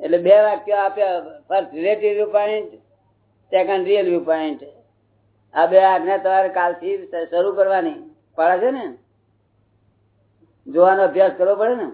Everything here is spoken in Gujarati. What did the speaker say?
એટલે બે વાક્યો આપ્યા. First relative viewpoint second real viewpoint આ બે આજ્ઞા તમારે કાલથી શરૂ કરવાની. પડે છે ને? જોવાનો અભ્યાસ કરવો પડે ને?